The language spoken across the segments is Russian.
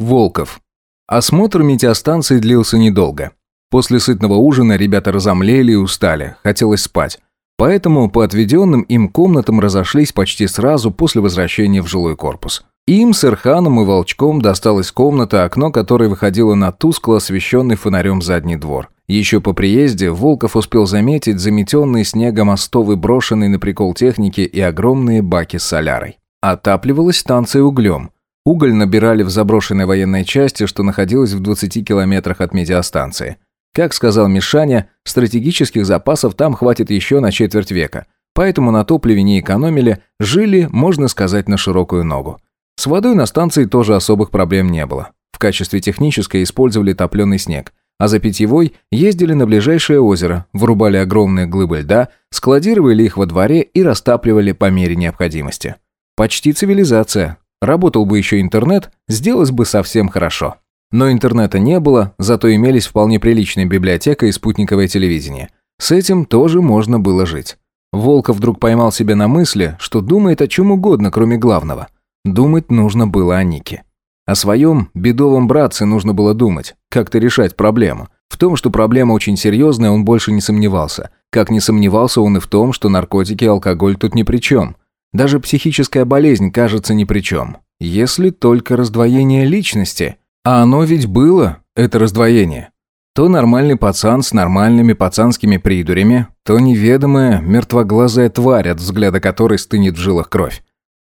Волков. Осмотр метеостанции длился недолго. После сытного ужина ребята разомлели и устали, хотелось спать. Поэтому по отведенным им комнатам разошлись почти сразу после возвращения в жилой корпус. Им с Ирханом и Волчком досталась комната, окно которой выходило на тускло освещенный фонарем задний двор. Еще по приезде Волков успел заметить заметенные снегом остовы, брошенные на прикол техники и огромные баки с солярой. Отапливалась станция углем – Уголь набирали в заброшенной военной части, что находилась в 20 километрах от медиастанции. Как сказал Мишаня, стратегических запасов там хватит еще на четверть века, поэтому на топливе не экономили, жили, можно сказать, на широкую ногу. С водой на станции тоже особых проблем не было. В качестве технической использовали топленый снег, а за питьевой ездили на ближайшее озеро, вырубали огромные глыбы льда, складировали их во дворе и растапливали по мере необходимости. Почти цивилизация, Работал бы еще интернет, сделалось бы совсем хорошо. Но интернета не было, зато имелись вполне приличная библиотека и спутниковое телевидение. С этим тоже можно было жить. Волков вдруг поймал себя на мысли, что думает о чем угодно, кроме главного. Думать нужно было о Нике. О своем бедовом братце нужно было думать, как-то решать проблему. В том, что проблема очень серьезная, он больше не сомневался. Как не сомневался он и в том, что наркотики и алкоголь тут ни при чем. Даже психическая болезнь кажется ни при чем. Если только раздвоение личности. А оно ведь было, это раздвоение. То нормальный пацан с нормальными пацанскими придурями, то неведомая мертвоглазая тварь, от взгляда которой стынет в жилах кровь.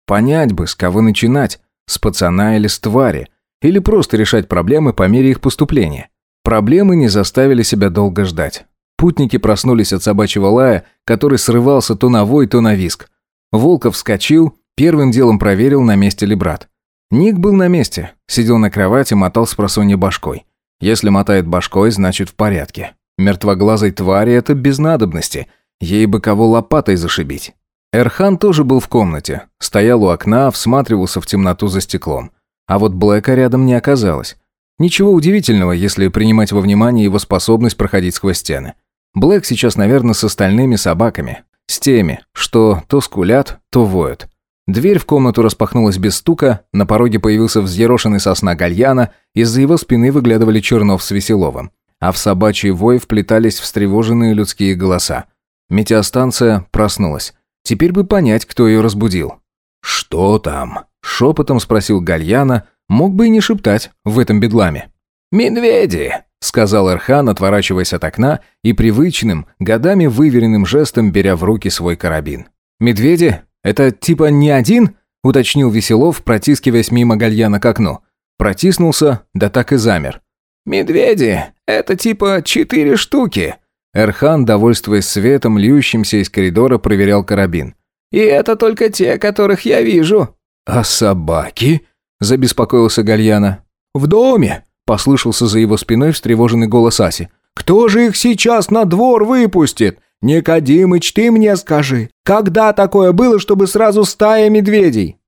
Понять бы, с кого начинать, с пацана или с твари, или просто решать проблемы по мере их поступления. Проблемы не заставили себя долго ждать. Путники проснулись от собачьего лая, который срывался то на вой, то на виск. Волков вскочил, первым делом проверил, на месте ли брат. Ник был на месте, сидел на кровати, мотал с просонья башкой. Если мотает башкой, значит в порядке. Мертвоглазой твари это без надобности, ей бы кого лопатой зашибить. Эрхан тоже был в комнате, стоял у окна, всматривался в темноту за стеклом. А вот Блэка рядом не оказалось. Ничего удивительного, если принимать во внимание его способность проходить сквозь стены. Блэк сейчас, наверное, с остальными собаками. С теми, что то скулят, то воют. Дверь в комнату распахнулась без стука, на пороге появился взъерошенный сосна гальяна, из-за его спины выглядывали Чернов с Веселовым. А в собачий вой вплетались встревоженные людские голоса. Метеостанция проснулась. Теперь бы понять, кто ее разбудил. «Что там?» – шепотом спросил Гальяна, мог бы и не шептать в этом бедламе. «Медведи!» сказал Эрхан, отворачиваясь от окна и привычным, годами выверенным жестом беря в руки свой карабин. «Медведи? Это типа не один?» – уточнил Веселов, протискиваясь мимо гальяна к окну. Протиснулся, да так и замер. «Медведи? Это типа четыре штуки!» Эрхан, довольствуясь светом, льющимся из коридора, проверял карабин. «И это только те, которых я вижу!» «А собаки?» – забеспокоился Гальяна. «В доме!» Послышался за его спиной встревоженный голос Аси. «Кто же их сейчас на двор выпустит? Никодимыч, ты мне скажи, когда такое было, чтобы сразу стая медведей?»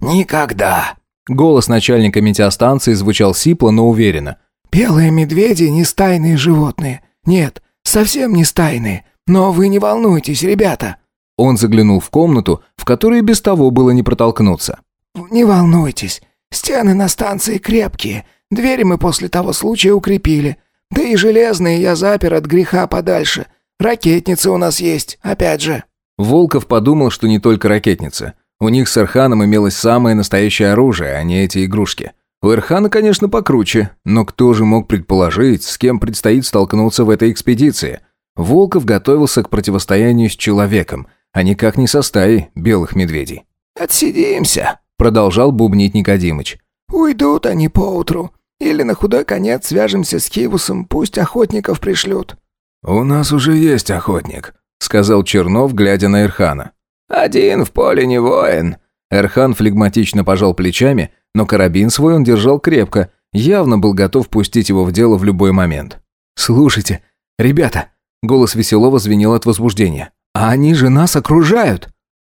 «Никогда!» Голос начальника метеостанции звучал сипло, но уверенно. «Белые медведи не стайные животные. Нет, совсем не стайные. Но вы не волнуйтесь, ребята!» Он заглянул в комнату, в которой без того было не протолкнуться. «Не волнуйтесь, стены на станции крепкие, Двери мы после того случая укрепили. Да и железные я запер от греха подальше. Ракетницы у нас есть, опять же». Волков подумал, что не только ракетницы. У них с Арханом имелось самое настоящее оружие, а не эти игрушки. У Ирхана, конечно, покруче, но кто же мог предположить, с кем предстоит столкнуться в этой экспедиции? Волков готовился к противостоянию с человеком, а никак не со стаей белых медведей. «Отсидимся», — продолжал бубнить Никодимыч. Уйдут они поутру. Или на худой конец свяжемся с Хивусом, пусть охотников пришлют». «У нас уже есть охотник», — сказал Чернов, глядя на Эрхана. «Один в поле не воин». Эрхан флегматично пожал плечами, но карабин свой он держал крепко, явно был готов пустить его в дело в любой момент. «Слушайте, ребята!» — голос Веселова звенел от возбуждения. «А они же нас окружают!»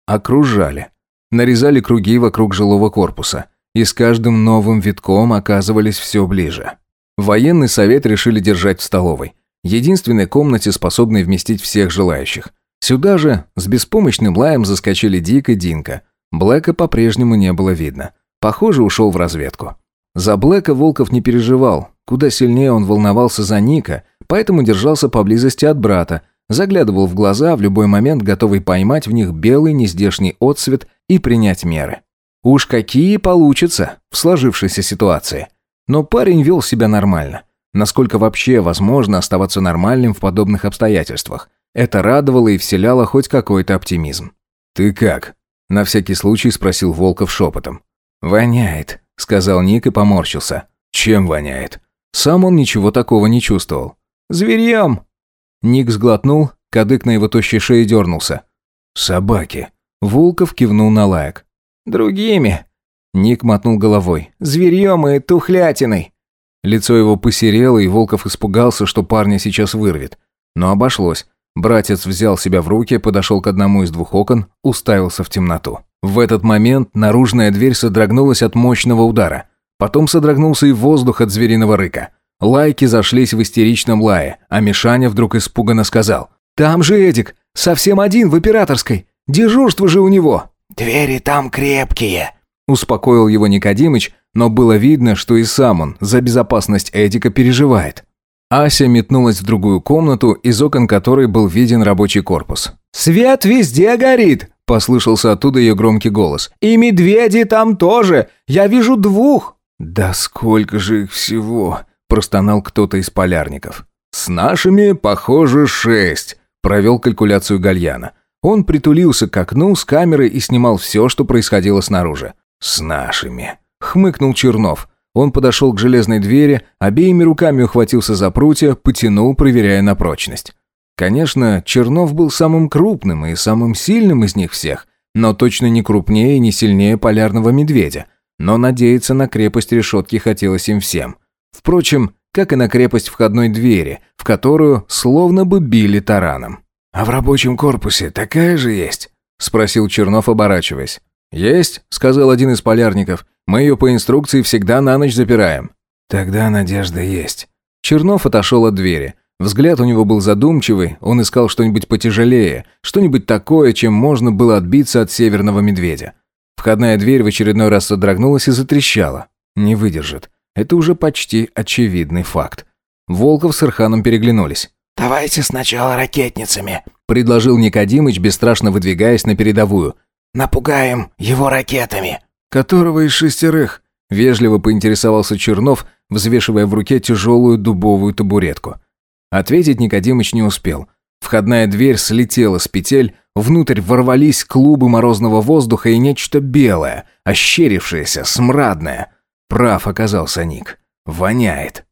Окружали. Нарезали круги вокруг жилого корпуса и с каждым новым витком оказывались все ближе. Военный совет решили держать в столовой. Единственной комнате, способной вместить всех желающих. Сюда же с беспомощным лаем заскочили Дик и Динка. Блэка по-прежнему не было видно. Похоже, ушел в разведку. За Блэка Волков не переживал. Куда сильнее он волновался за Ника, поэтому держался поблизости от брата, заглядывал в глаза, в любой момент готовый поймать в них белый нездешний отсвет и принять меры. Уж какие получатся в сложившейся ситуации. Но парень вел себя нормально. Насколько вообще возможно оставаться нормальным в подобных обстоятельствах. Это радовало и вселяло хоть какой-то оптимизм. «Ты как?» – на всякий случай спросил Волков шепотом. «Воняет», – сказал Ник и поморщился. «Чем воняет?» Сам он ничего такого не чувствовал. «Зверьем!» Ник сглотнул, кадык на его тощей шее дернулся. «Собаки!» Волков кивнул на лайк. Другими. Ник мотнул головой. Зверьем и тухлятиной. Лицо его посерело, и Волков испугался, что парня сейчас вырвет. Но обошлось. Братец взял себя в руки, подошел к одному из двух окон, уставился в темноту. В этот момент наружная дверь содрогнулась от мощного удара. Потом содрогнулся и воздух от звериного рыка. Лайки зашлись в истеричном лае, а Мишаня вдруг испуганно сказал. «Там же Эдик! Совсем один в операторской! Дежурство же у него!» «Двери там крепкие», — успокоил его Никодимыч, но было видно, что и сам он за безопасность Эдика переживает. Ася метнулась в другую комнату, из окон которой был виден рабочий корпус. «Свет везде горит!» – послышался оттуда ее громкий голос. «И медведи там тоже! Я вижу двух!» «Да сколько же их всего!» – простонал кто-то из полярников. «С нашими, похоже, шесть!» – провел калькуляцию Гальяна. Он притулился к окну с камеры и снимал все, что происходило снаружи. «С нашими», — хмыкнул Чернов. Он подошел к железной двери, обеими руками ухватился за прутья, потянул, проверяя на прочность. Конечно, Чернов был самым крупным и самым сильным из них всех, но точно не крупнее и не сильнее полярного медведя. Но надеяться на крепость решетки хотелось им всем. Впрочем, как и на крепость входной двери, в которую словно бы били тараном. «А в рабочем корпусе такая же есть?» — спросил Чернов, оборачиваясь. «Есть», — сказал один из полярников. «Мы ее по инструкции всегда на ночь запираем». «Тогда надежда есть». Чернов отошел от двери. Взгляд у него был задумчивый, он искал что-нибудь потяжелее, что-нибудь такое, чем можно было отбиться от северного медведя. Входная дверь в очередной раз содрогнулась и затрещала. Не выдержит. Это уже почти очевидный факт. Волков с Ирханом переглянулись. «Давайте сначала ракетницами», — предложил Никодимыч, бесстрашно выдвигаясь на передовую. «Напугаем его ракетами». «Которого из шестерых?» — вежливо поинтересовался Чернов, взвешивая в руке тяжелую дубовую табуретку. Ответить Никодимыч не успел. Входная дверь слетела с петель, внутрь ворвались клубы морозного воздуха и нечто белое, ощерившееся, смрадное. Прав оказался Ник. Воняет.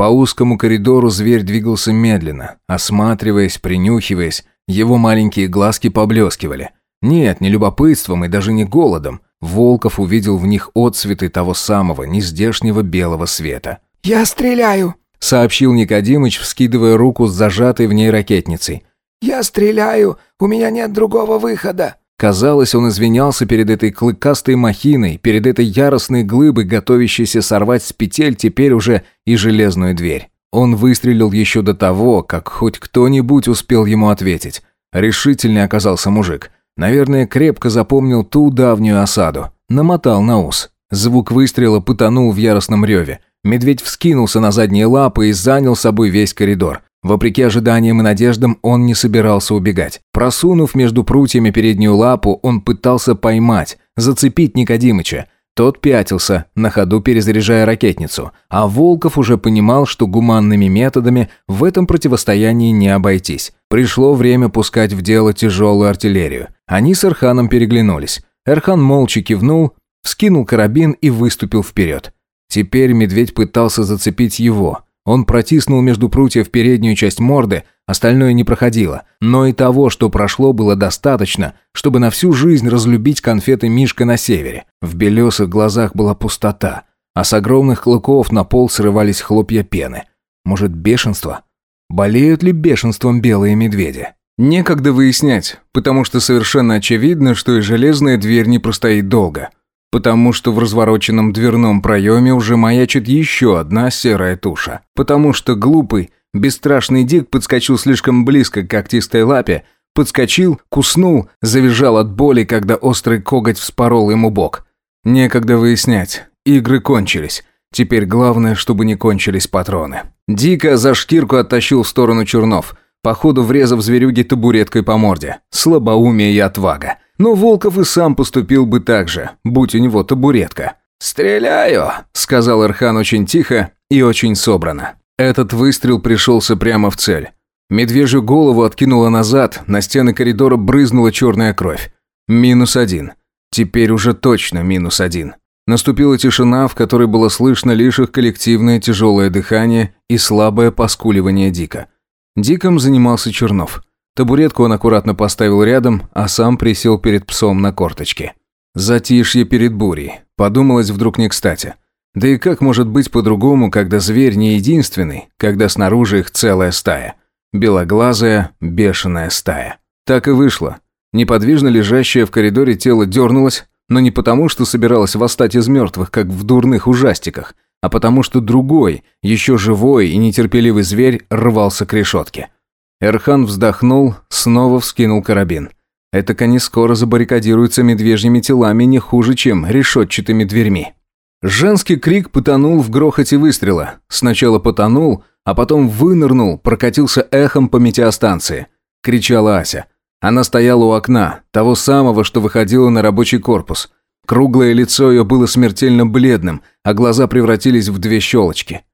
По узкому коридору зверь двигался медленно, осматриваясь, принюхиваясь, его маленькие глазки поблескивали. Нет, не любопытством и даже не голодом. Волков увидел в них отцветы того самого, нездешнего белого света. «Я стреляю!» — сообщил Никодимыч, вскидывая руку с зажатой в ней ракетницей. «Я стреляю! У меня нет другого выхода!» Казалось, он извинялся перед этой клыкастой махиной, перед этой яростной глыбой, готовящейся сорвать с петель теперь уже и железную дверь. Он выстрелил еще до того, как хоть кто-нибудь успел ему ответить. Решительный оказался мужик. Наверное, крепко запомнил ту давнюю осаду. Намотал на ус. Звук выстрела потонул в яростном реве. Медведь вскинулся на задние лапы и занял собой весь коридор. Вопреки ожиданиям и надеждам, он не собирался убегать. Просунув между прутьями переднюю лапу, он пытался поймать, зацепить Никодимыча. Тот пятился, на ходу перезаряжая ракетницу, а Волков уже понимал, что гуманными методами в этом противостоянии не обойтись. Пришло время пускать в дело тяжелую артиллерию. Они с Эрханом переглянулись. Эрхан молча кивнул, вскинул карабин и выступил вперед. Теперь медведь пытался зацепить его – он протиснул между прутьев переднюю часть морды, остальное не проходило. Но и того, что прошло, было достаточно, чтобы на всю жизнь разлюбить конфеты Мишка на севере. В белесых глазах была пустота, а с огромных клыков на пол срывались хлопья пены. Может, бешенство? Болеют ли бешенством белые медведи? Некогда выяснять, потому что совершенно очевидно, что и железная дверь не простоит долго – Потому что в развороченном дверном проеме уже маячит еще одна серая туша. Потому что глупый, бесстрашный Дик подскочил слишком близко к когтистой лапе, подскочил, куснул, завизжал от боли, когда острый коготь вспорол ему бок. Некогда выяснять. Игры кончились. Теперь главное, чтобы не кончились патроны. Дика за шкирку оттащил в сторону Чернов, походу врезав зверюги табуреткой по морде. Слабоумие и отвага. Но Волков и сам поступил бы так же, будь у него табуретка. «Стреляю!» – сказал Эрхан очень тихо и очень собрано. Этот выстрел пришелся прямо в цель. Медвежью голову откинуло назад, на стены коридора брызнула черная кровь. Минус один. Теперь уже точно минус один. Наступила тишина, в которой было слышно лишь их коллективное тяжелое дыхание и слабое поскуливание Дика. Диком занимался Чернов. Табуретку он аккуратно поставил рядом, а сам присел перед псом на корточке. Затишье перед бурей. Подумалось вдруг не кстати. Да и как может быть по-другому, когда зверь не единственный, когда снаружи их целая стая? Белоглазая, бешеная стая. Так и вышло. Неподвижно лежащее в коридоре тело дернулось, но не потому, что собиралось восстать из мертвых, как в дурных ужастиках, а потому что другой, еще живой и нетерпеливый зверь рвался к решетке. Эрхан вздохнул, снова вскинул карабин. Этак они скоро забаррикадируются медвежьими телами не хуже, чем решетчатыми дверьми. Женский крик потонул в грохоте выстрела. Сначала потонул, а потом вынырнул, прокатился эхом по метеостанции. Кричала Ася. Она стояла у окна, того самого, что выходило на рабочий корпус. Круглое лицо ее было смертельно бледным, а глаза превратились в две щелочки.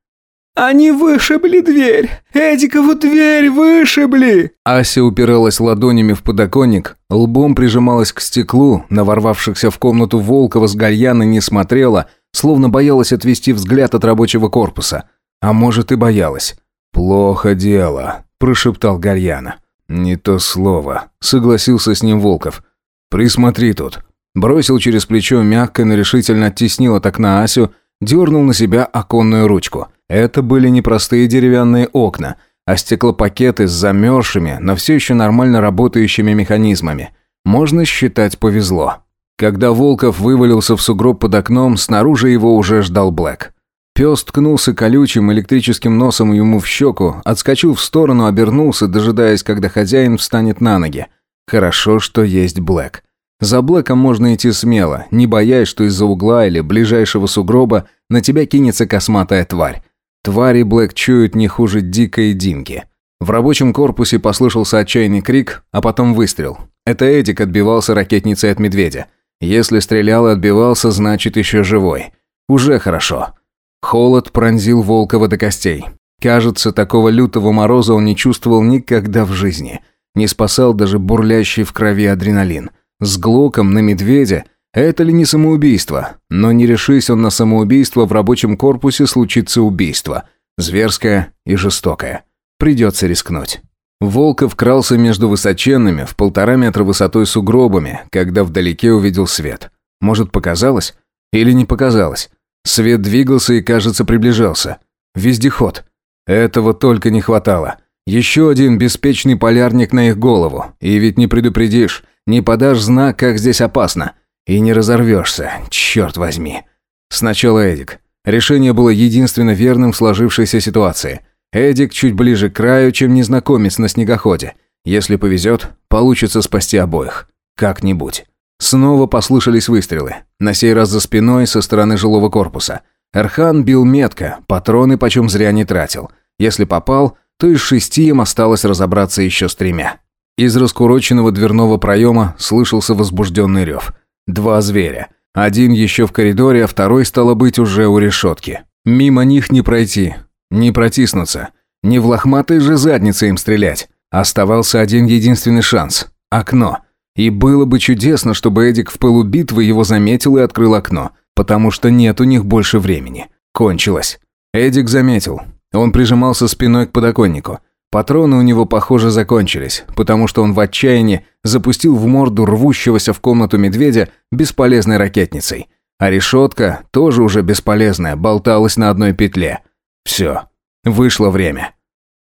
«Они вышибли дверь! Эдикову дверь вышибли!» Ася упиралась ладонями в подоконник, лбом прижималась к стеклу, на ворвавшихся в комнату Волкова с Гальяна не смотрела, словно боялась отвести взгляд от рабочего корпуса. А может и боялась. «Плохо дело», – прошептал Гальяна. «Не то слово», – согласился с ним Волков. «Присмотри тут». Бросил через плечо мягко, и решительно оттеснил от окна Асю, дернул на себя оконную ручку – это были не простые деревянные окна, а стеклопакеты с замерзшими, но все еще нормально работающими механизмами. Можно считать повезло. Когда Волков вывалился в сугроб под окном, снаружи его уже ждал Блэк. Пес ткнулся колючим электрическим носом ему в щеку, отскочил в сторону, обернулся, дожидаясь, когда хозяин встанет на ноги. Хорошо, что есть Блэк. За Блэком можно идти смело, не боясь, что из-за угла или ближайшего сугроба на тебя кинется косматая тварь. Твари Блэк чуют не хуже дикой динки. В рабочем корпусе послышался отчаянный крик, а потом выстрел. Это Эдик отбивался ракетницей от медведя. Если стрелял и отбивался, значит еще живой. Уже хорошо. Холод пронзил Волкова до костей. Кажется, такого лютого мороза он не чувствовал никогда в жизни. Не спасал даже бурлящий в крови адреналин. С глоком на медведя – это ли не самоубийство? Но не решись он на самоубийство, в рабочем корпусе случится убийство. Зверское и жестокое. Придется рискнуть. Волков крался между высоченными, в полтора метра высотой сугробами, когда вдалеке увидел свет. Может, показалось? Или не показалось? Свет двигался и, кажется, приближался. Вездеход. Этого только не хватало. Еще один беспечный полярник на их голову. И ведь не предупредишь, не подашь знак, как здесь опасно. И не разорвешься, черт возьми. Сначала Эдик. Решение было единственно верным в сложившейся ситуации. Эдик чуть ближе к краю, чем незнакомец на снегоходе. Если повезет, получится спасти обоих. Как-нибудь. Снова послышались выстрелы. На сей раз за спиной со стороны жилого корпуса. Эрхан бил метко, патроны почем зря не тратил. Если попал, то из шести им осталось разобраться еще с тремя. Из раскуроченного дверного проема слышался возбужденный рев. Два зверя. Один еще в коридоре, а второй, стало быть, уже у решетки. Мимо них не пройти, не протиснуться, не в лохматой же заднице им стрелять. Оставался один единственный шанс – окно. И было бы чудесно, чтобы Эдик в пылу битвы его заметил и открыл окно, потому что нет у них больше времени. Кончилось. Эдик заметил. Он прижимался спиной к подоконнику. Патроны у него, похоже, закончились, потому что он в отчаянии запустил в морду рвущегося в комнату медведя бесполезной ракетницей. А решетка, тоже уже бесполезная, болталась на одной петле. Все. Вышло время.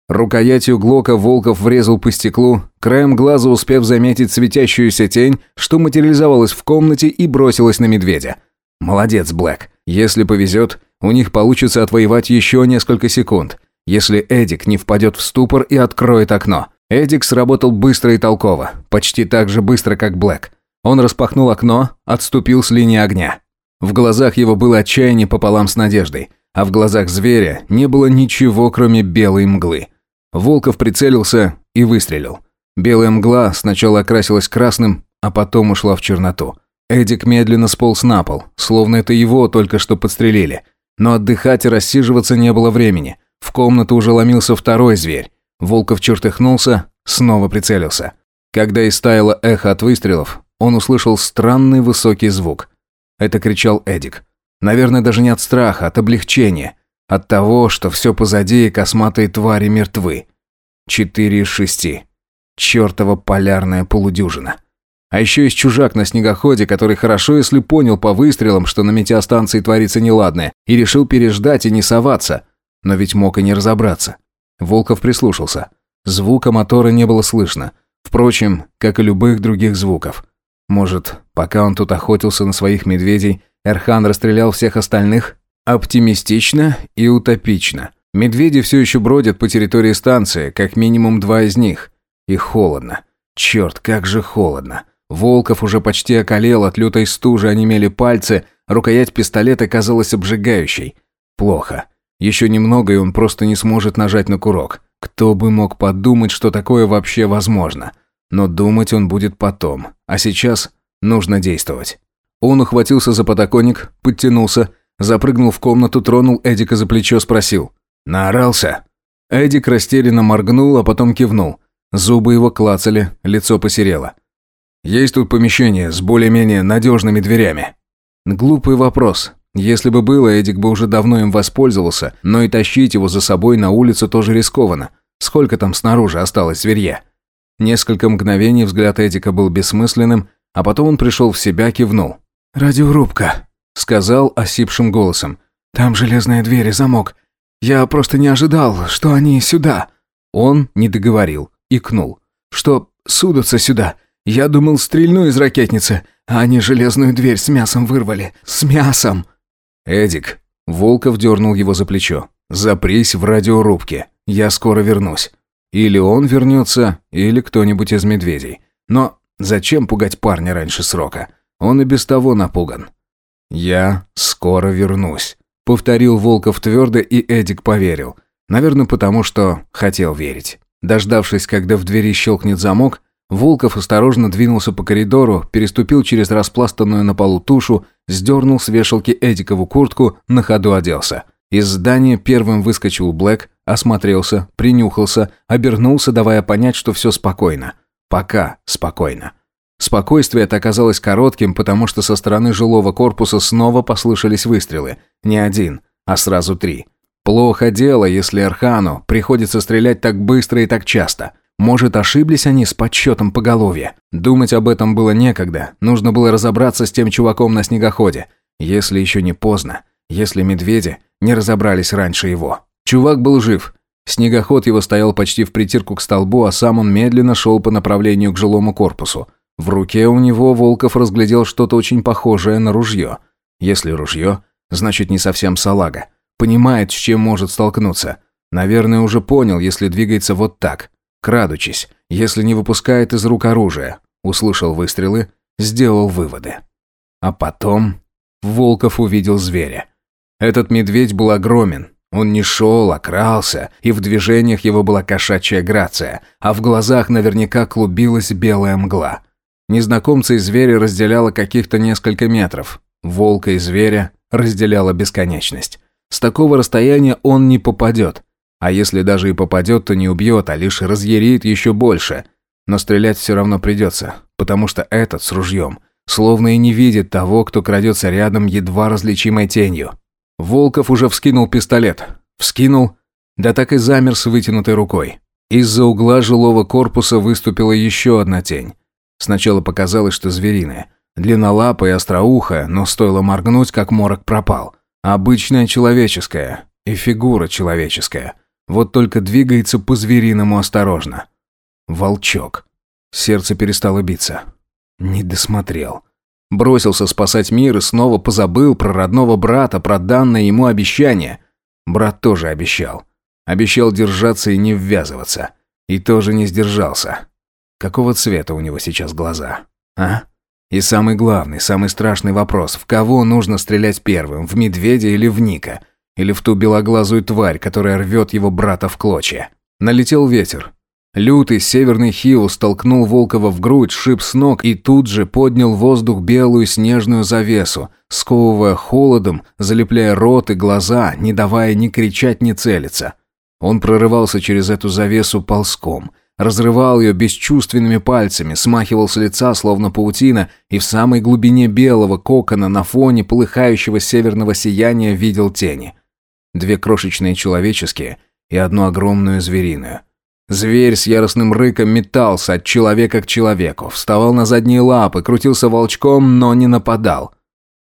Рукоятью Глока Волков врезал по стеклу, краем глаза успев заметить светящуюся тень, что материализовалась в комнате и бросилась на медведя. «Молодец, Блэк. Если повезет, у них получится отвоевать еще несколько секунд если Эдик не впадет в ступор и откроет окно. Эдик сработал быстро и толково, почти так же быстро, как Блэк. Он распахнул окно, отступил с линии огня. В глазах его было отчаяние пополам с надеждой, а в глазах зверя не было ничего, кроме белой мглы. Волков прицелился и выстрелил. Белая мгла сначала окрасилась красным, а потом ушла в черноту. Эдик медленно сполз на пол, словно это его только что подстрелили. Но отдыхать и рассиживаться не было времени – в комнату уже ломился второй зверь. Волков чертыхнулся, снова прицелился. Когда истаяло эхо от выстрелов, он услышал странный высокий звук. Это кричал Эдик. Наверное, даже не от страха, от облегчения. От того, что все позади и косматые твари мертвы. Четыре из шести. Чертова полярная полудюжина. А еще есть чужак на снегоходе, который хорошо, если понял по выстрелам, что на метеостанции творится неладное, и решил переждать и не соваться но ведь мог и не разобраться. Волков прислушался. Звука мотора не было слышно. Впрочем, как и любых других звуков. Может, пока он тут охотился на своих медведей, Эрхан расстрелял всех остальных? Оптимистично и утопично. Медведи все еще бродят по территории станции, как минимум два из них. И холодно. Черт, как же холодно. Волков уже почти околел от лютой стужи, онемели пальцы, рукоять пистолета казалась обжигающей. Плохо. Еще немного, и он просто не сможет нажать на курок. Кто бы мог подумать, что такое вообще возможно? Но думать он будет потом. А сейчас нужно действовать. Он ухватился за подоконник, подтянулся, запрыгнул в комнату, тронул Эдика за плечо, спросил. «Наорался?» Эдик растерянно моргнул, а потом кивнул. Зубы его клацали, лицо посерело. «Есть тут помещение с более-менее надежными дверями?» Глупый вопрос, если бы было, Эдик бы уже давно им воспользовался, но и тащить его за собой на улицу тоже рискованно. Сколько там снаружи осталось зверья? Несколько мгновений взгляд Эдика был бессмысленным, а потом он пришел в себя, кивнул. «Радиорубка», — сказал осипшим голосом. «Там железная дверь и замок. Я просто не ожидал, что они сюда». Он не договорил, икнул. «Что судятся сюда? Я думал, стрельну из ракетницы, а они железную дверь с мясом вырвали. С мясом!» «Эдик!» Волков дернул его за плечо. «Запрись в радиорубке. Я скоро вернусь. Или он вернется, или кто-нибудь из медведей. Но зачем пугать парня раньше срока? Он и без того напуган». «Я скоро вернусь», — повторил Волков твердо, и Эдик поверил. Наверное, потому что хотел верить. Дождавшись, когда в двери щелкнет замок, Волков осторожно двинулся по коридору, переступил через распластанную на полу тушу, сдернул с вешалки Эдикову куртку, на ходу оделся. Из здания первым выскочил Блэк, осмотрелся, принюхался, обернулся, давая понять, что все спокойно. Пока спокойно. Спокойствие это оказалось коротким, потому что со стороны жилого корпуса снова послышались выстрелы. Не один, а сразу три. Плохо дело, если Архану приходится стрелять так быстро и так часто. Может, ошиблись они с подсчетом поголовья? Думать об этом было некогда. Нужно было разобраться с тем чуваком на снегоходе. Если еще не поздно. Если медведи не разобрались раньше его. Чувак был жив. Снегоход его стоял почти в притирку к столбу, а сам он медленно шел по направлению к жилому корпусу. В руке у него Волков разглядел что-то очень похожее на ружье. Если ружье, значит не совсем салага. Понимает, с чем может столкнуться. Наверное, уже понял, если двигается вот так крадучись, если не выпускает из рук оружие. Услышал выстрелы, сделал выводы. А потом Волков увидел зверя. Этот медведь был огромен. Он не шел, а крался, и в движениях его была кошачья грация, а в глазах наверняка клубилась белая мгла. Незнакомца и зверя разделяло каких-то несколько метров. Волка и зверя разделяла бесконечность. С такого расстояния он не попадет. А если даже и попадет, то не убьет, а лишь разъярит еще больше. Но стрелять все равно придется, потому что этот с ружьем словно и не видит того, кто крадется рядом едва различимой тенью. Волков уже вскинул пистолет. Вскинул, да так и замер с вытянутой рукой. Из-за угла жилого корпуса выступила еще одна тень. Сначала показалось, что звериная. Длиннолапая и остроухая, но стоило моргнуть, как морок пропал. Обычная человеческая. И фигура человеческая. Вот только двигается по-звериному осторожно. Волчок. Сердце перестало биться. Не досмотрел. Бросился спасать мир и снова позабыл про родного брата, про данное ему обещание. Брат тоже обещал. Обещал держаться и не ввязываться. И тоже не сдержался. Какого цвета у него сейчас глаза? А? И самый главный, самый страшный вопрос. В кого нужно стрелять первым? В медведя или в Ника? Или в ту белоглазую тварь, которая рвет его брата в клочья. Налетел ветер. Лютый северный хиус столкнул Волкова в грудь, шип с ног и тут же поднял воздух белую снежную завесу, сковывая холодом, залепляя рот и глаза, не давая ни кричать, ни целиться. Он прорывался через эту завесу ползком, разрывал ее бесчувственными пальцами, смахивал с лица, словно паутина, и в самой глубине белого кокона на фоне полыхающего северного сияния видел тени. Две крошечные человеческие и одну огромную звериную. Зверь с яростным рыком метался от человека к человеку, вставал на задние лапы, крутился волчком, но не нападал.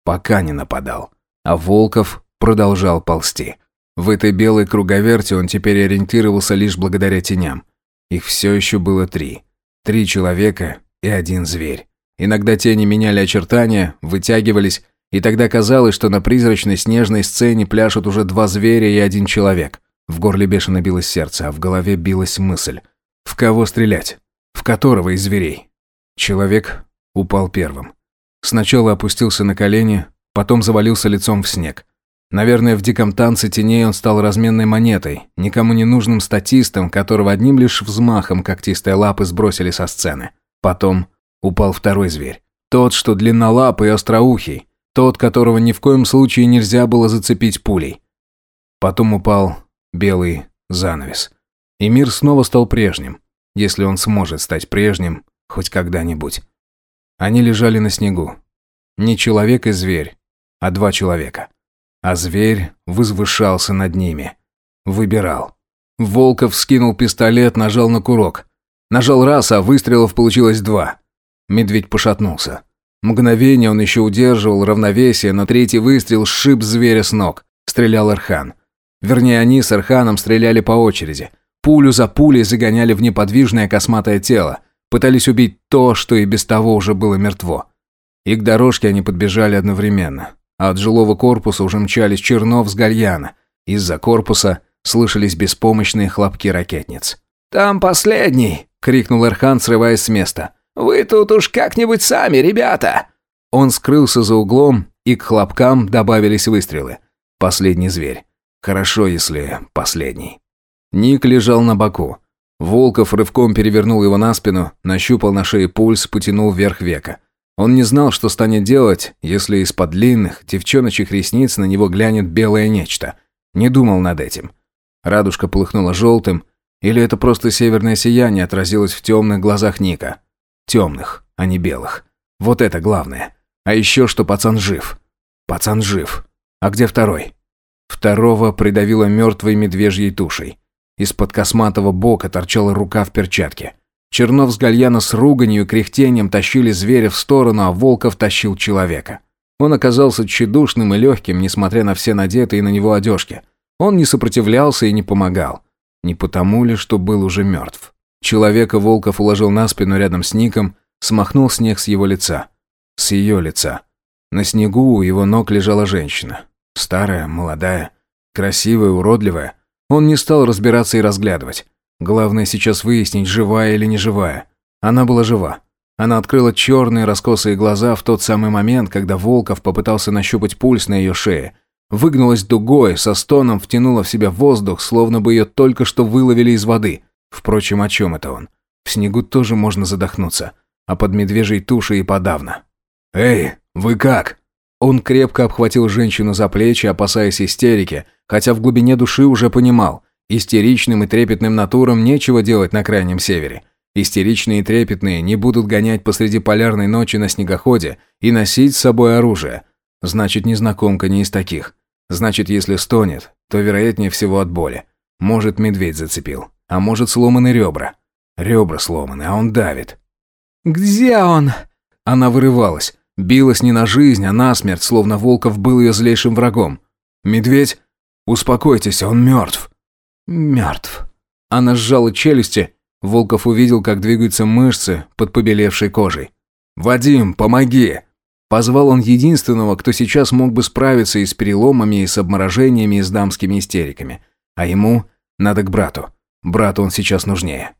Пока не нападал. А Волков продолжал ползти. В этой белой круговерте он теперь ориентировался лишь благодаря теням. Их все еще было три. Три человека и один зверь. Иногда тени меняли очертания, вытягивались, и тогда казалось, что на призрачной снежной сцене пляшут уже два зверя и один человек. В горле бешено билось сердце, а в голове билась мысль. В кого стрелять? В которого из зверей? Человек упал первым. Сначала опустился на колени, потом завалился лицом в снег. Наверное, в диком танце теней он стал разменной монетой, никому не нужным статистом, которого одним лишь взмахом когтистой лапы сбросили со сцены. Потом упал второй зверь. Тот, что длиннолапый и остроухий, тот, которого ни в коем случае нельзя было зацепить пулей. Потом упал белый занавес. И мир снова стал прежним, если он сможет стать прежним хоть когда-нибудь. Они лежали на снегу. Не человек и зверь, а два человека. А зверь возвышался над ними. Выбирал. Волков скинул пистолет, нажал на курок. Нажал раз, а выстрелов получилось два. Медведь пошатнулся. Мгновение он еще удерживал равновесие, но третий выстрел сшиб зверя с ног. Стрелял Архан, Вернее, они с Арханом стреляли по очереди. Пулю за пулей загоняли в неподвижное косматое тело. Пытались убить то, что и без того уже было мертво. И к дорожке они подбежали одновременно. А от жилого корпуса уже мчались Чернов с Гальяна. Из-за корпуса слышались беспомощные хлопки ракетниц. «Там последний!» — крикнул Эрхан, срываясь с места. «Вы тут уж как-нибудь сами, ребята!» Он скрылся за углом, и к хлопкам добавились выстрелы. Последний зверь. Хорошо, если последний. Ник лежал на боку. Волков рывком перевернул его на спину, нащупал на шее пульс, потянул вверх века. Он не знал, что станет делать, если из-под длинных, девчоночек ресниц на него глянет белое нечто. Не думал над этим. Радужка полыхнула желтым, или это просто северное сияние отразилось в темных глазах Ника. Темных, а не белых. Вот это главное. А еще, что пацан жив. Пацан жив. А где второй? Второго придавило мертвой медвежьей тушей. Из-под косматого бока торчала рука в перчатке. Чернов с Гальяна с руганью и кряхтением тащили зверя в сторону, а Волков тащил человека. Он оказался тщедушным и легким, несмотря на все надетые на него одежки. Он не сопротивлялся и не помогал. Не потому ли, что был уже мертв? Человека Волков уложил на спину рядом с Ником, смахнул снег с его лица. С ее лица. На снегу у его ног лежала женщина. Старая, молодая, красивая, уродливая. Он не стал разбираться и разглядывать. Главное сейчас выяснить, живая или не живая. Она была жива. Она открыла черные раскосые глаза в тот самый момент, когда Волков попытался нащупать пульс на ее шее. Выгнулась дугой, со стоном втянула в себя воздух, словно бы ее только что выловили из воды. Впрочем, о чем это он? В снегу тоже можно задохнуться, а под медвежьей тушей и подавно. «Эй, вы как?» Он крепко обхватил женщину за плечи, опасаясь истерики, хотя в глубине души уже понимал, истеричным и трепетным натурам нечего делать на Крайнем Севере. Истеричные и трепетные не будут гонять посреди полярной ночи на снегоходе и носить с собой оружие. Значит, незнакомка не из таких. Значит, если стонет, то вероятнее всего от боли. Может, медведь зацепил. А может, сломаны ребра. Ребра сломаны, а он давит. «Где он?» Она вырывалась. Билась не на жизнь, а на смерть, словно Волков был ее злейшим врагом. «Медведь, успокойтесь, он мертв». «Мертв». Она сжала челюсти. Волков увидел, как двигаются мышцы под побелевшей кожей. «Вадим, помоги!» Позвал он единственного, кто сейчас мог бы справиться и с переломами, и с обморожениями, и с дамскими истериками. А ему надо к брату. Брату он сейчас нужнее.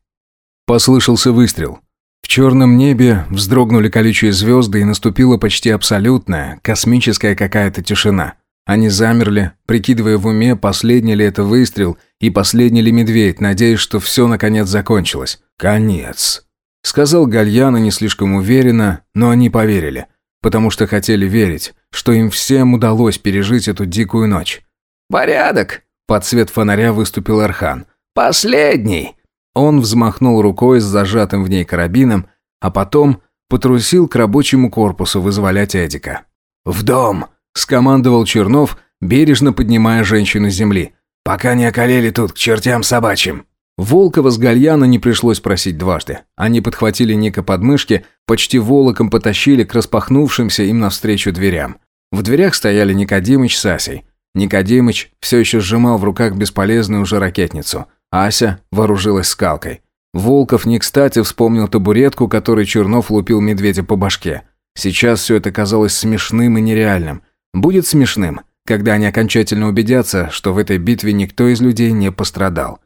Послышался выстрел. В черном небе вздрогнули колючие звезды и наступила почти абсолютная, космическая какая-то тишина. Они замерли, прикидывая в уме, последний ли это выстрел и последний ли медведь, надеясь, что все наконец закончилось. «Конец», — сказал Гальяна не слишком уверенно, но они поверили, потому что хотели верить, что им всем удалось пережить эту дикую ночь. «Порядок», — под свет фонаря выступил Архан. «Последний!» Он взмахнул рукой с зажатым в ней карабином, а потом потрусил к рабочему корпусу вызволять Эдика. «В дом!» – скомандовал Чернов, бережно поднимая женщину с земли. «Пока не околели тут, к чертям собачьим!» Волкова с Гальяна не пришлось просить дважды. Они подхватили Ника под мышки, почти волоком потащили к распахнувшимся им навстречу дверям. В дверях стояли Никодимыч с Асей. Никодимыч все еще сжимал в руках бесполезную уже ракетницу – Ася вооружилась скалкой. Волков не кстати вспомнил табуретку, которой Чернов лупил медведя по башке. Сейчас все это казалось смешным и нереальным. Будет смешным, когда они окончательно убедятся, что в этой битве никто из людей не пострадал.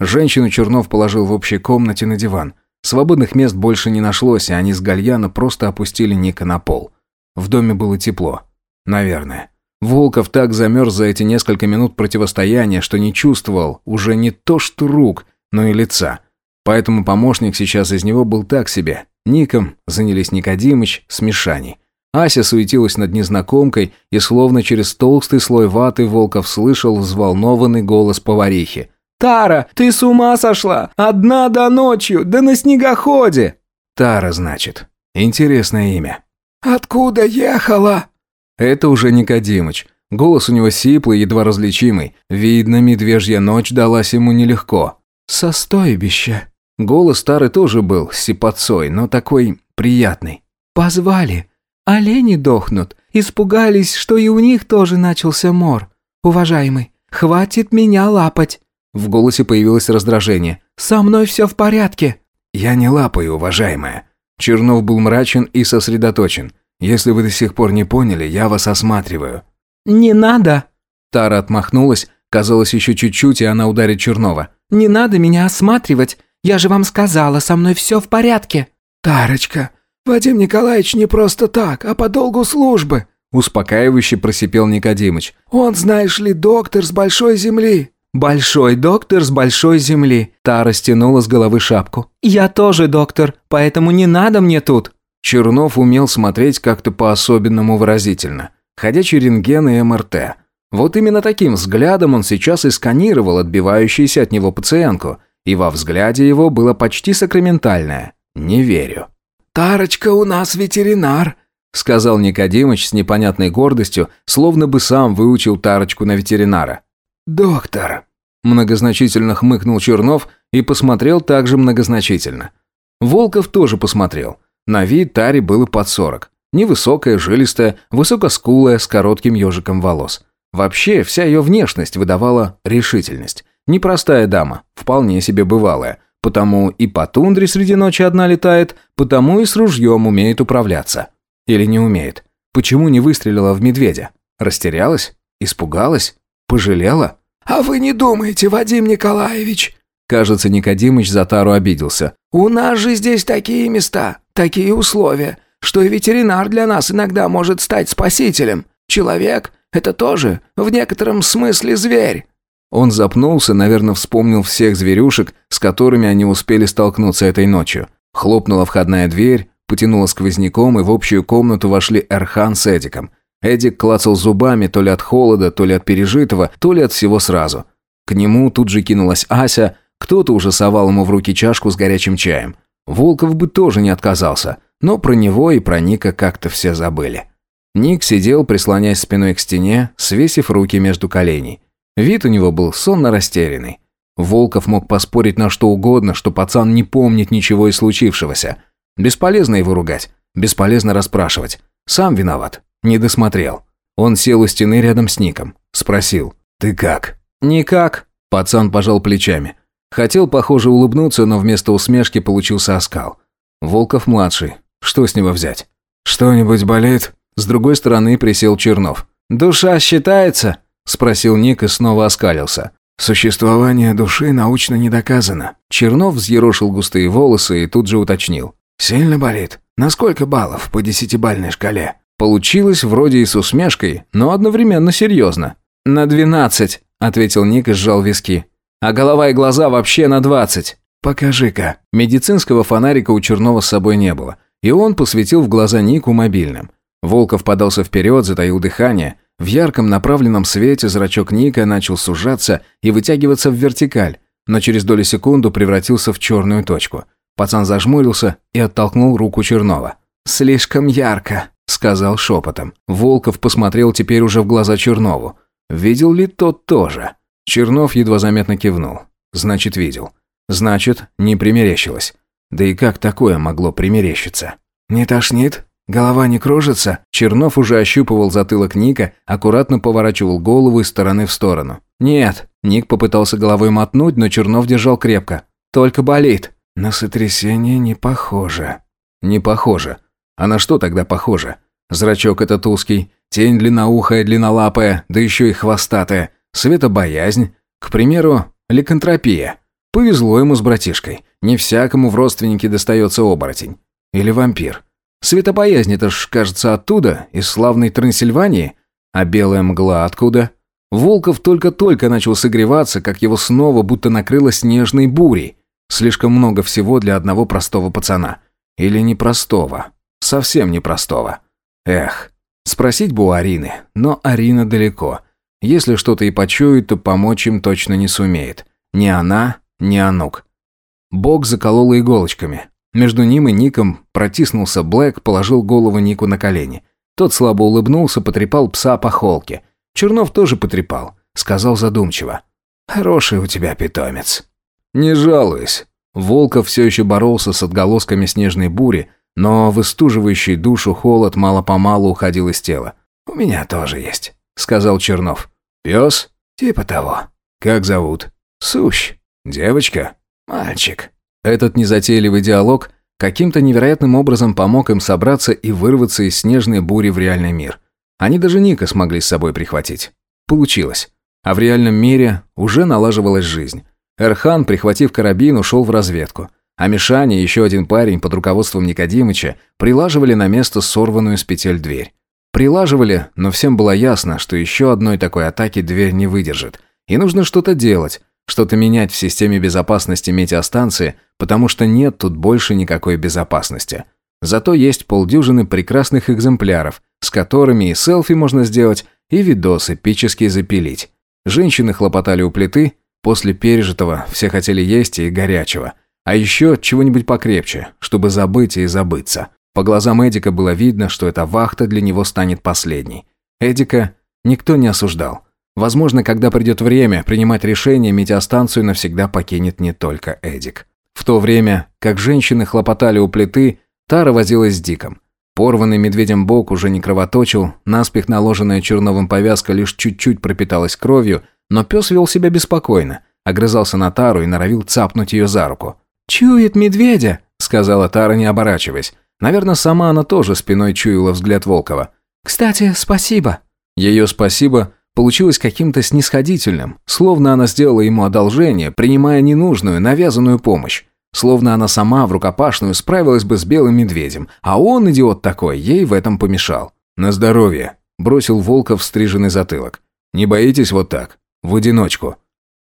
Женщину Чернов положил в общей комнате на диван. Свободных мест больше не нашлось, и они с Гальяна просто опустили Ника на пол. В доме было тепло. Наверное. Волков так замерз за эти несколько минут противостояния, что не чувствовал уже не то что рук, но и лица. Поэтому помощник сейчас из него был так себе. Ником занялись Никодимыч с Мишаней. Ася суетилась над незнакомкой, и словно через толстый слой ваты Волков слышал взволнованный голос поварихи. «Тара, ты с ума сошла? Одна до ночью, да на снегоходе!» «Тара, значит. Интересное имя». «Откуда ехала?» Это уже Никодимыч. Голос у него сиплый, едва различимый. Видно, медвежья ночь далась ему нелегко. «Со стойбища». Голос старый тоже был, с но такой приятный. «Позвали. Олени дохнут. Испугались, что и у них тоже начался мор. Уважаемый, хватит меня лапать». В голосе появилось раздражение. «Со мной все в порядке». «Я не лапаю, уважаемая». Чернов был мрачен и сосредоточен. Если вы до сих пор не поняли, я вас осматриваю». «Не надо!» Тара отмахнулась. Казалось, еще чуть-чуть, и она ударит Чернова. «Не надо меня осматривать. Я же вам сказала, со мной все в порядке». «Тарочка, Вадим Николаевич не просто так, а по долгу службы», успокаивающе просипел Никодимыч. «Он, знаешь ли, доктор с большой земли». «Большой доктор с большой земли», Тара стянула с головы шапку. «Я тоже доктор, поэтому не надо мне тут». Чернов умел смотреть как-то по-особенному выразительно. Ходячий рентген и МРТ. Вот именно таким взглядом он сейчас и сканировал отбивающуюся от него пациентку. И во взгляде его было почти сакраментальное «не верю». «Тарочка у нас ветеринар», — сказал Никодимыч с непонятной гордостью, словно бы сам выучил Тарочку на ветеринара. «Доктор», — многозначительно хмыкнул Чернов и посмотрел также многозначительно. Волков тоже посмотрел. На вид Таре было под сорок. Невысокая, жилистая, высокоскулая, с коротким ежиком волос. Вообще, вся ее внешность выдавала решительность. Непростая дама, вполне себе бывалая. Потому и по тундре среди ночи одна летает, потому и с ружьем умеет управляться. Или не умеет. Почему не выстрелила в медведя? Растерялась? Испугалась? Пожалела? «А вы не думаете, Вадим Николаевич?» Кажется, Никодимыч за Тару обиделся. «У нас же здесь такие места. Такие условия, что и ветеринар для нас иногда может стать спасителем. Человек – это тоже, в некотором смысле, зверь». Он запнулся, наверное, вспомнил всех зверюшек, с которыми они успели столкнуться этой ночью. Хлопнула входная дверь, потянула сквозняком, и в общую комнату вошли Эрхан с Эдиком. Эдик клацал зубами то ли от холода, то ли от пережитого, то ли от всего сразу. К нему тут же кинулась Ася, кто-то уже совал ему в руки чашку с горячим чаем. Волков бы тоже не отказался, но про него и про Ника как-то все забыли. Ник сидел, прислоняясь спиной к стене, свесив руки между коленей. Вид у него был сонно растерянный. Волков мог поспорить на что угодно, что пацан не помнит ничего из случившегося. Бесполезно его ругать, бесполезно расспрашивать. Сам виноват, не досмотрел. Он сел у стены рядом с Ником, спросил: "Ты как?" "Никак", пацан пожал плечами. Хотел, похоже, улыбнуться, но вместо усмешки получился оскал. Волков-младший. Что с него взять? «Что-нибудь болит?» С другой стороны присел Чернов. «Душа считается?» Спросил Ник и снова оскалился. «Существование души научно не доказано». Чернов взъерошил густые волосы и тут же уточнил. «Сильно болит? На сколько баллов по десятибальной шкале?» Получилось вроде и с усмешкой, но одновременно серьезно. «На двенадцать», — ответил Ник и сжал виски а голова и глаза вообще на двадцать. Покажи-ка. Медицинского фонарика у Чернова с собой не было, и он посветил в глаза Нику мобильным. Волков подался вперед, затаил дыхание. В ярком направленном свете зрачок Ника начал сужаться и вытягиваться в вертикаль, но через долю секунду превратился в черную точку. Пацан зажмурился и оттолкнул руку Чернова. «Слишком ярко», — сказал шепотом. Волков посмотрел теперь уже в глаза Чернову. Видел ли тот тоже? Чернов едва заметно кивнул. Значит, видел. Значит, не примерещилось. Да и как такое могло примерещиться? «Не тошнит? Голова не кружится?» Чернов уже ощупывал затылок Ника, аккуратно поворачивал голову из стороны в сторону. «Нет». Ник попытался головой мотнуть, но Чернов держал крепко. «Только болит». «На сотрясение не похоже». «Не похоже. А на что тогда похоже? Зрачок этот узкий, тень длинноухая, длиннолапая, да еще и хвостатая светобоязнь, к примеру, ликантропия. Повезло ему с братишкой. Не всякому в родственнике достается оборотень. Или вампир. Светобоязнь это ж, кажется, оттуда, из славной Трансильвании. А белая мгла откуда? Волков только-только начал согреваться, как его снова будто накрыло снежной бурей. Слишком много всего для одного простого пацана. Или непростого. Совсем непростого. Эх, спросить бы у Арины, но Арина далеко. Если что-то и почует, то помочь им точно не сумеет. Ни она, ни Анук. Бог заколол иголочками. Между ним и Ником протиснулся Блэк, положил голову Нику на колени. Тот слабо улыбнулся, потрепал пса по холке. Чернов тоже потрепал. Сказал задумчиво. «Хороший у тебя питомец». «Не жалуюсь». Волков все еще боролся с отголосками снежной бури, но выстуживающий душу холод мало-помалу уходил из тела. «У меня тоже есть», — сказал Чернов. Пес? Типа того. Как зовут? Сущ. Девочка? Мальчик. Этот незатейливый диалог каким-то невероятным образом помог им собраться и вырваться из снежной бури в реальный мир. Они даже Ника смогли с собой прихватить. Получилось. А в реальном мире уже налаживалась жизнь. Эрхан, прихватив карабин, ушел в разведку. А Мишаня и еще один парень под руководством Никодимыча прилаживали на место сорванную с петель дверь. Прилаживали, но всем было ясно, что еще одной такой атаки дверь не выдержит. И нужно что-то делать, что-то менять в системе безопасности метеостанции, потому что нет тут больше никакой безопасности. Зато есть полдюжины прекрасных экземпляров, с которыми и селфи можно сделать, и видос эпический запилить. Женщины хлопотали у плиты, после пережитого все хотели есть и горячего. А еще чего-нибудь покрепче, чтобы забыть и забыться. По глазам Эдика было видно, что эта вахта для него станет последней. Эдика никто не осуждал. Возможно, когда придет время принимать решение, метеостанцию навсегда покинет не только Эдик. В то время, как женщины хлопотали у плиты, Тара возилась с Диком. Порванный медведем бок уже не кровоточил, наспех наложенная черновым повязка лишь чуть-чуть пропиталась кровью, но пес вел себя беспокойно, огрызался на Тару и норовил цапнуть ее за руку. «Чует медведя», — сказала Тара, не оборачиваясь. Наверное, сама она тоже спиной чуяла взгляд Волкова. «Кстати, спасибо». Ее «спасибо» получилось каким-то снисходительным, словно она сделала ему одолжение, принимая ненужную, навязанную помощь. Словно она сама в рукопашную справилась бы с белым медведем, а он, идиот такой, ей в этом помешал. «На здоровье», – бросил Волков стриженный затылок. «Не боитесь вот так? В одиночку?»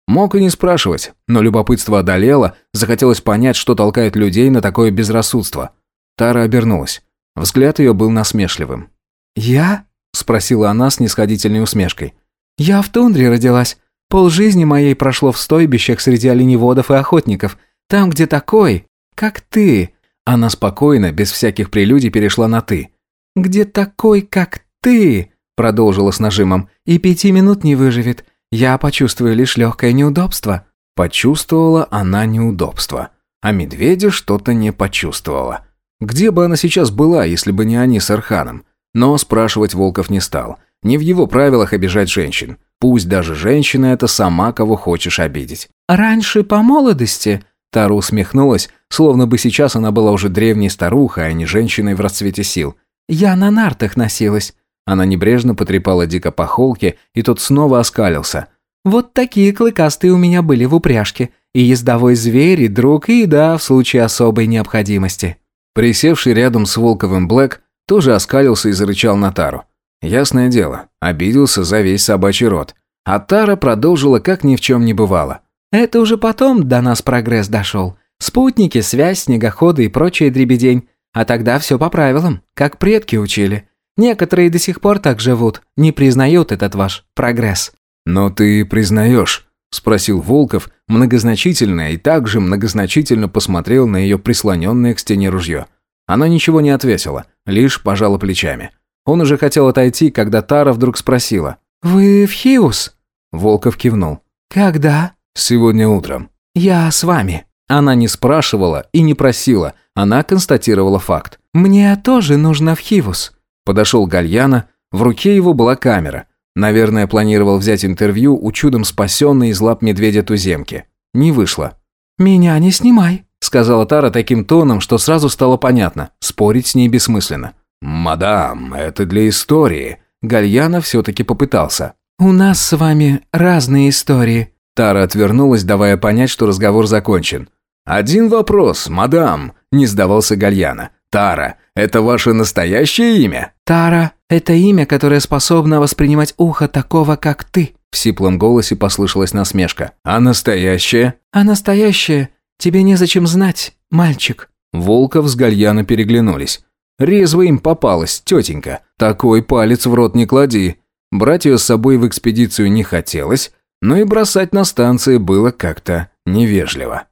Мог и не спрашивать, но любопытство одолело, захотелось понять, что толкает людей на такое безрассудство – Тара обернулась. Взгляд ее был насмешливым. «Я?» – спросила она с нисходительной усмешкой. «Я в тундре родилась. Пол жизни моей прошло в стойбищах среди оленеводов и охотников. Там, где такой, как ты». Она спокойно, без всяких прелюдий, перешла на «ты». «Где такой, как ты?» – продолжила с нажимом. «И пяти минут не выживет. Я почувствую лишь легкое неудобство». Почувствовала она неудобство. А медведя что-то не почувствовала. Где бы она сейчас была, если бы не они с Арханом? Но спрашивать Волков не стал. Не в его правилах обижать женщин. Пусть даже женщина – это сама, кого хочешь обидеть. «Раньше по молодости...» Тара усмехнулась, словно бы сейчас она была уже древней старухой, а не женщиной в расцвете сил. «Я на нартах носилась». Она небрежно потрепала дико по холке, и тот снова оскалился. «Вот такие клыкастые у меня были в упряжке. И ездовой зверь, и друг, и да в случае особой необходимости». Присевший рядом с Волковым Блэк тоже оскалился и зарычал на Тару. Ясное дело, обиделся за весь собачий рот. А Тара продолжила, как ни в чем не бывало. «Это уже потом до нас прогресс дошел. Спутники, связь, снегоходы и прочая дребедень. А тогда все по правилам, как предки учили. Некоторые до сих пор так живут, не признают этот ваш прогресс». «Но ты признаешь», — спросил Волков, многозначительно и также многозначительно посмотрел на ее прислоненное к стене ружье. Она ничего не ответила, лишь пожала плечами. Он уже хотел отойти, когда Тара вдруг спросила. «Вы в Хиус?» Волков кивнул. «Когда?» «Сегодня утром». «Я с вами». Она не спрашивала и не просила, она констатировала факт. «Мне тоже нужно в Хивус». Подошел Гальяна, в руке его была камера. Наверное, планировал взять интервью у чудом спасенной из лап медведя туземки. Не вышло. «Меня не снимай», — сказала Тара таким тоном, что сразу стало понятно. Спорить с ней бессмысленно. «Мадам, это для истории». Гальяна все-таки попытался. «У нас с вами разные истории». Тара отвернулась, давая понять, что разговор закончен. «Один вопрос, мадам», — не сдавался Гальяна. Тара, это ваше настоящее имя? Тара, это имя, которое способно воспринимать ухо такого, как ты. В сиплом голосе послышалась насмешка. А настоящее? А настоящее тебе незачем знать, мальчик. Волков с Гальяна переглянулись. Резво им попалась тетенька. Такой палец в рот не клади. Брать ее с собой в экспедицию не хотелось, но и бросать на станции было как-то невежливо.